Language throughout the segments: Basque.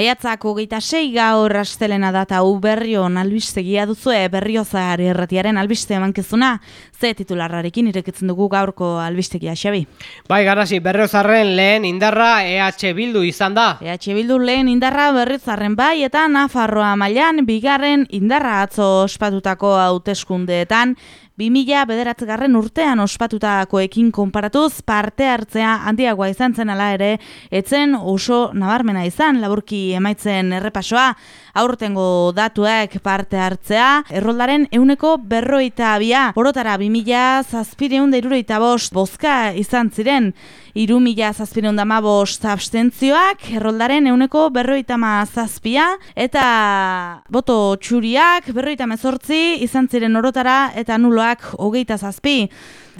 Maiatzako geita sei gaur astelena data hau berrion albistegia duzue berriozari erratiaren albiste emankezuna, ze titularrarekin irekitzen dugu gaurko albistegia, Xabi. Bai, garasi, berriozarren lehen indarra EH Bildu izan da. EH Bildu lehen indarra berriozarren bai eta Nafarroa mailan bigarren indarra atzo ospatutako hauteskundeetan 2000 bederatzegarren urtean ospatutakoekin konparatuz parte hartzea handiagoa izan zen ala ere, etzen oso nabarmena izan, laburki emaitzen errepasoa, aurtengo datuek parte hartzea, erroldaren euneko berroita abia, orotara 2000 zazpireun da bost bozka izan ziren, iru mila zazpireun da bost abstentzioak, erroldaren euneko berroita ma zazpia, eta boto txuriak berroita mezortzi izan ziren orotara eta nuloak hogeita zazpi.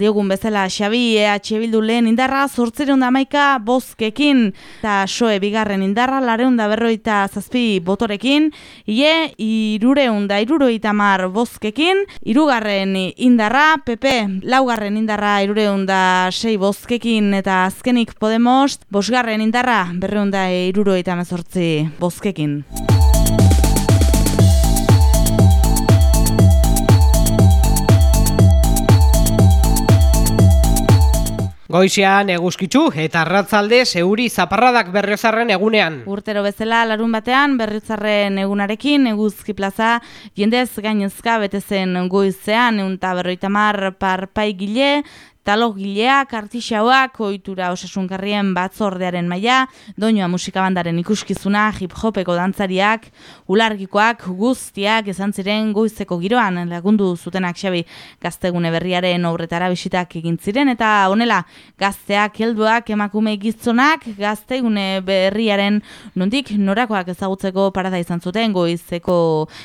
Diogun bezala Xabi EH Bildu lehen indarra, zortzireun da maika bozkekin, eta soe bigarren indarra, lareun da berroita zazpi botorekin, ie irureun da iruroita mar bozkekin, irugarren indarra, PP laugarren indarra irureun da sei bozkekin, eta azkenik Podemos, bosgarren indarra, berreun da iruroita mezortzi bozkekin. Goizean eguzkitzu eta arratzalde zeuri zaparradak berriozarren egunean. Urtero bezala larun batean berriozarren egunarekin eguzki plaza jendez gainezka betezen goizean egun berroita mar parpai gile Talogileak, artixauak, oitura osasunkarrien batzordearen maila, doinoa musikabandaren ikuskizuna, hip-hopeko dantzariak, ulargikoak, guztiak, esan ziren goizeko giroan, lagundu zutenak xabi. Gaztegune berriaren obretara bisitak egin ziren, eta honela, gazteak, helduak, emakume gizonak, gaztegune berriaren nondik norakoak ezagutzeko parada izan zuten goizeko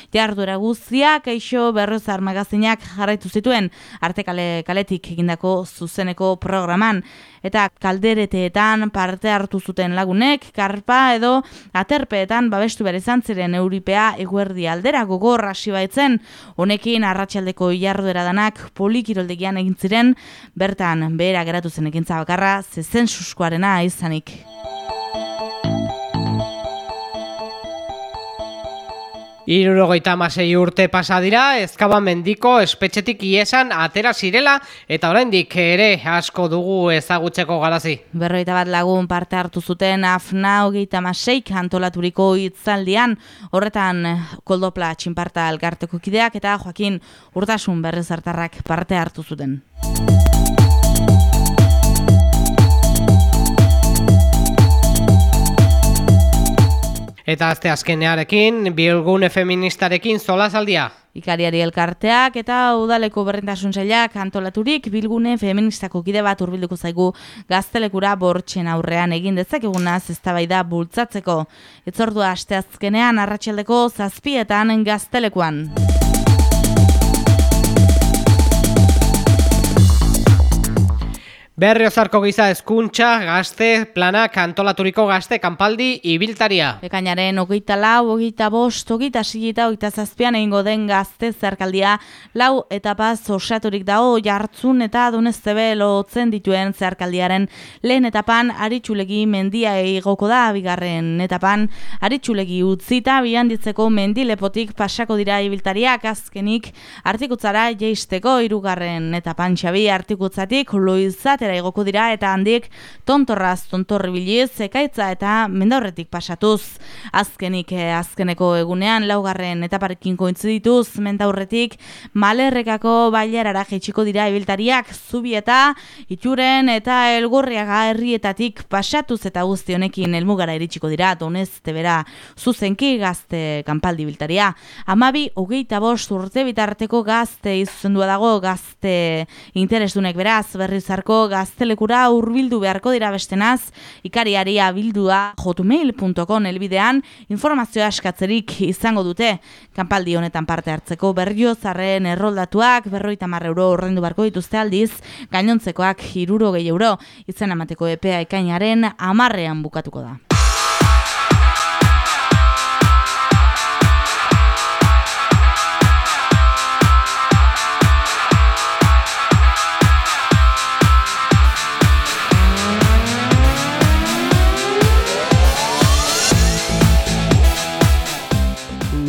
jarduera guztiak, eixo berrozar magazinak jarraitu zituen, arte kaletik egindako zuzeneko programan. Eta kaldereteetan parte hartu zuten lagunek, karpa edo aterpeetan babestu bere izan ziren euripea eguerdi aldera. Gogor hasi baitzen, honekin arratsaldeko jarduera danak polikiroldegian egin ziren, bertan behera geratu zen ekintza bakarra zezen suskoarena izanik. Irurogeita amasei urte pasa dira, ezkaba mendiko espetxetik iesan atera zirela, eta oraindik ere asko dugu ezagutzeko garazi. Berroita bat lagun parte hartu zuten afna hogeita amaseik antolaturiko itzaldian, horretan koldopla txinparta algarteko kideak eta joakin urtasun berrezartarrak parte hartu zuten. Eta azte azkenearekin, bilgune feministarekin solazaldia. Ikariari elkarteak eta udaleko berrentasun zailak antolaturik bilgune feministako kide bat urbilduko zaigu gaztelekura bortxen aurrean egin dezak egunaz ez da bultzatzeko. Etzordua aste azkenean arratsaldeko zazpietan gaztelekuan. Berriozarko giza eskuntza gazte plana kantolaturiko gazte kanpaldi ibiltaria. Ekainaren ogeita lau, ogeita bost, ogeita sigita, ogeita zazpian egingo den gazte zerkaldia lau etapaz osaturik dago jartzun eta doneztebe lotzen dituen zerkaldiaren lehen etapan aritxulegi mendia egoko da bigarren etapan. Aritxulegi utzita bian ditzeko mendilepotik pasako dira ibiltariak. Azkenik artikutzara jeisteko irugarren etapan xabi artikutzatik loizate batera igoko dira eta handik tontorraz tontorri biliz, ekaitza eta mendaurretik pasatuz. Azkenik eh, azkeneko egunean laugarren etaparekin kointzu dituz mendaurretik malerrekako bailarara jetxiko dira ibiltariak zubi eta itxuren eta elgurriaga herrietatik pasatuz eta guzti honekin elmugara iritsiko dira donez tebera zuzenki gazte kanpaldi biltaria. Amabi, hogeita bost urte bitarteko gazte izuzendua dago gazte interesdunek beraz berrizarko gaztelekura hurbildu beharko dira bestenaz, ikariari abildua hotmail.com elbidean informazioa askatzerik izango dute. Kanpaldi honetan parte hartzeko berrio zarren erroldatuak berroita marre euro horrendu barko dituzte aldiz, gainontzekoak hiruro gehi euro, izan amateko epea ikainaren amarrean bukatuko da.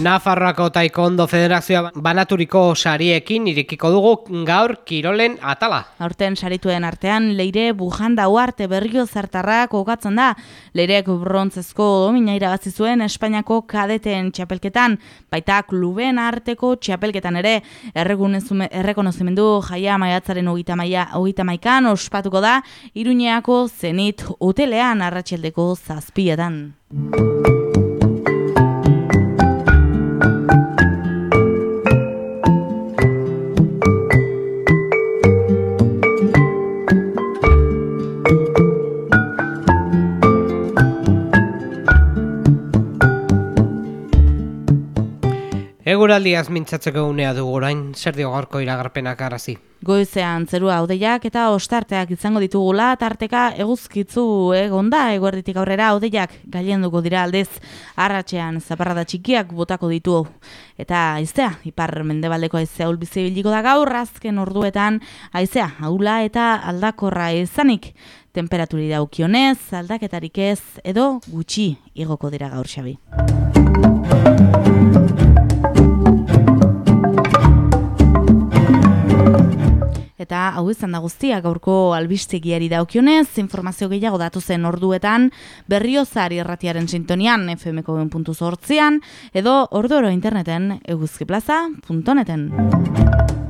Nafarroako Taikondo Federazioa banaturiko sariekin irekiko dugu gaur kirolen atala. Aurten sarituen artean leire bujanda uarte berrio zartarrak okatzen da. Leirek brontzezko domina irabazi zuen Espainiako kadeten txapelketan, baita kluben arteko txapelketan ere errekonozimendu jaia maiatzaren hogita, maia, maikan ospatuko da Iruñeako zenit hotelean arratxeldeko zazpietan. Eguraldiaz mintzatzeko unea dugu orain, zer dio gaurko iragarpenak arazi? Goizean zerua haudeiak eta ostarteak izango ditugula, tarteka eguzkitzu egonda eguerditik aurrera haudeiak gailenduko dira aldez, arratxean zaparrada txikiak botako ditu. Eta aizea, ipar mendebaldeko aizea ulbizi biliko da gaur, azken orduetan aizea, haula eta aldakorra izanik. Temperaturi daukionez, aldaketarik ez, edo gutxi igoko dira gaur xabi. Eta hau izan da guztia gaurko albistegiari daukionez, informazio gehiago datu zen orduetan berriozari erratiaren sintonian fmko.zortzian edo ordoro interneten eguzkiplaza.neten.